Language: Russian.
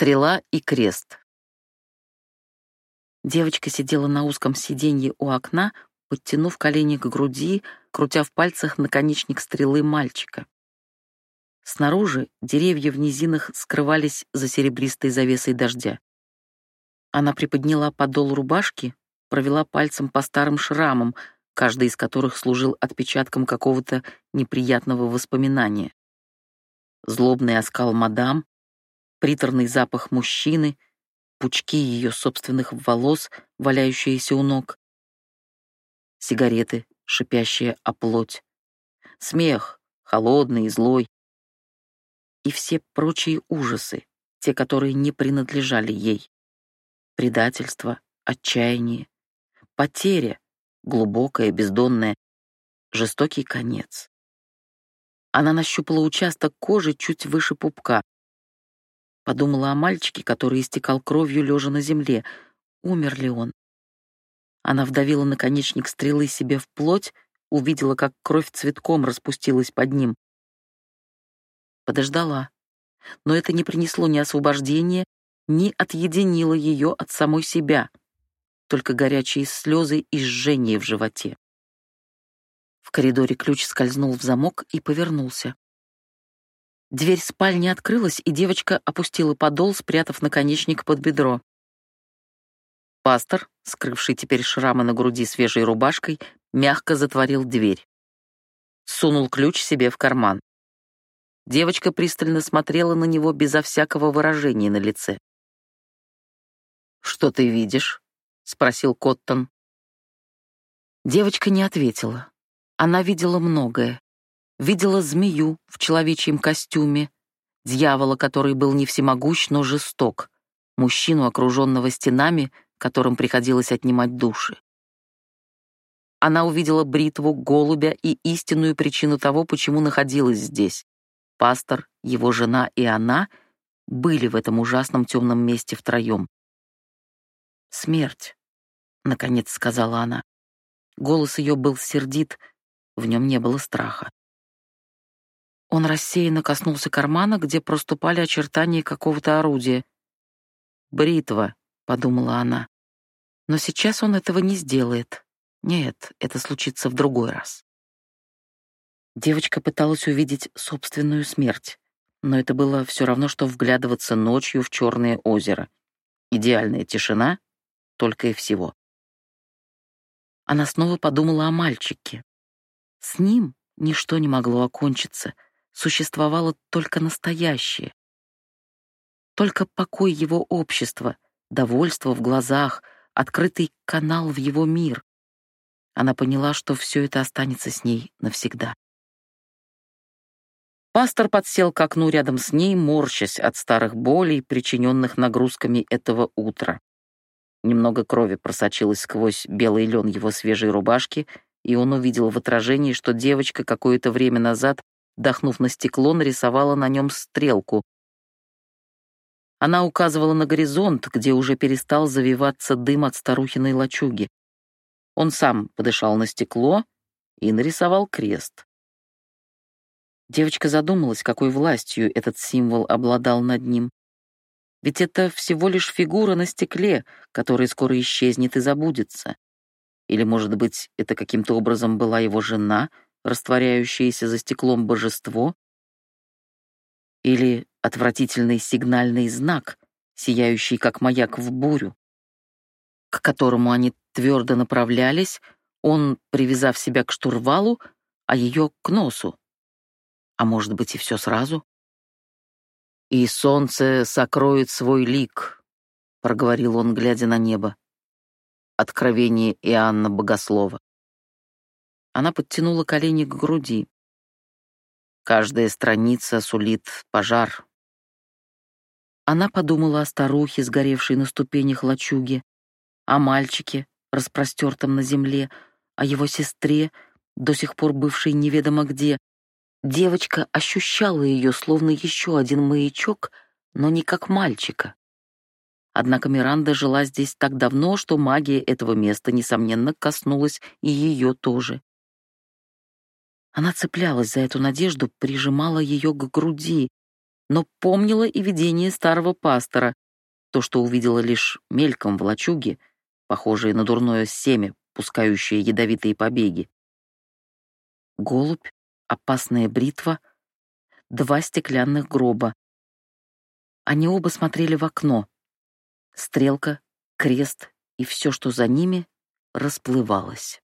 Стрела и крест. Девочка сидела на узком сиденье у окна, подтянув колени к груди, крутя в пальцах наконечник стрелы мальчика. Снаружи деревья в низинах скрывались за серебристой завесой дождя. Она приподняла подол рубашки, провела пальцем по старым шрамам, каждый из которых служил отпечатком какого-то неприятного воспоминания. Злобный оскал мадам, приторный запах мужчины, пучки ее собственных волос, валяющиеся у ног, сигареты, шипящие о плоть, смех, холодный и злой, и все прочие ужасы, те, которые не принадлежали ей. Предательство, отчаяние, потеря, глубокая, бездонная, жестокий конец. Она нащупала участок кожи чуть выше пупка. Подумала о мальчике, который истекал кровью, лежа на земле. Умер ли он? Она вдавила наконечник стрелы себе в плоть, увидела, как кровь цветком распустилась под ним. Подождала. Но это не принесло ни освобождения, ни отъединило ее от самой себя, только горячие слезы и жжение в животе. В коридоре ключ скользнул в замок и повернулся. Дверь спальни открылась, и девочка опустила подол, спрятав наконечник под бедро. Пастор, скрывший теперь шрамы на груди свежей рубашкой, мягко затворил дверь. Сунул ключ себе в карман. Девочка пристально смотрела на него безо всякого выражения на лице. «Что ты видишь?» — спросил Коттон. Девочка не ответила. Она видела многое. Видела змею в человечьем костюме, дьявола, который был не всемогущ, но жесток, мужчину, окруженного стенами, которым приходилось отнимать души. Она увидела бритву, голубя и истинную причину того, почему находилась здесь. Пастор, его жена и она были в этом ужасном темном месте втроем. «Смерть», — наконец сказала она. Голос ее был сердит, в нем не было страха. Он рассеянно коснулся кармана, где проступали очертания какого-то орудия. «Бритва», — подумала она. «Но сейчас он этого не сделает. Нет, это случится в другой раз». Девочка пыталась увидеть собственную смерть, но это было все равно, что вглядываться ночью в черное озеро. Идеальная тишина, только и всего. Она снова подумала о мальчике. С ним ничто не могло окончиться, существовало только настоящее. Только покой его общества, довольство в глазах, открытый канал в его мир. Она поняла, что все это останется с ней навсегда. Пастор подсел к окну рядом с ней, морщась от старых болей, причиненных нагрузками этого утра. Немного крови просочилось сквозь белый лен его свежей рубашки, и он увидел в отражении, что девочка какое-то время назад, дохнув на стекло, нарисовала на нем стрелку. Она указывала на горизонт, где уже перестал завиваться дым от старухиной лачуги. Он сам подышал на стекло и нарисовал крест. Девочка задумалась, какой властью этот символ обладал над ним. Ведь это всего лишь фигура на стекле, которая скоро исчезнет и забудется. Или, может быть, это каким-то образом была его жена, растворяющаяся за стеклом божество? Или отвратительный сигнальный знак, сияющий как маяк в бурю, к которому они твердо направлялись, он, привязав себя к штурвалу, а ее к носу. А может быть, и все сразу? «И солнце сокроет свой лик», — проговорил он, глядя на небо. Откровение Иоанна Богослова. Она подтянула колени к груди. Каждая страница сулит пожар. Она подумала о старухе, сгоревшей на ступенях лачуги, о мальчике, распростертом на земле, о его сестре, до сих пор бывшей неведомо где. Девочка ощущала ее словно еще один маячок, но не как мальчика. Однако Миранда жила здесь так давно, что магия этого места, несомненно, коснулась и ее тоже. Она цеплялась за эту надежду, прижимала ее к груди. но помнила и видение старого пастора, то, что увидела лишь мельком в лачуге, похожее на дурное семя, пускающее ядовитые побеги. Голубь, опасная бритва, два стеклянных гроба. Они оба смотрели в окно. Стрелка, крест и все, что за ними, расплывалось.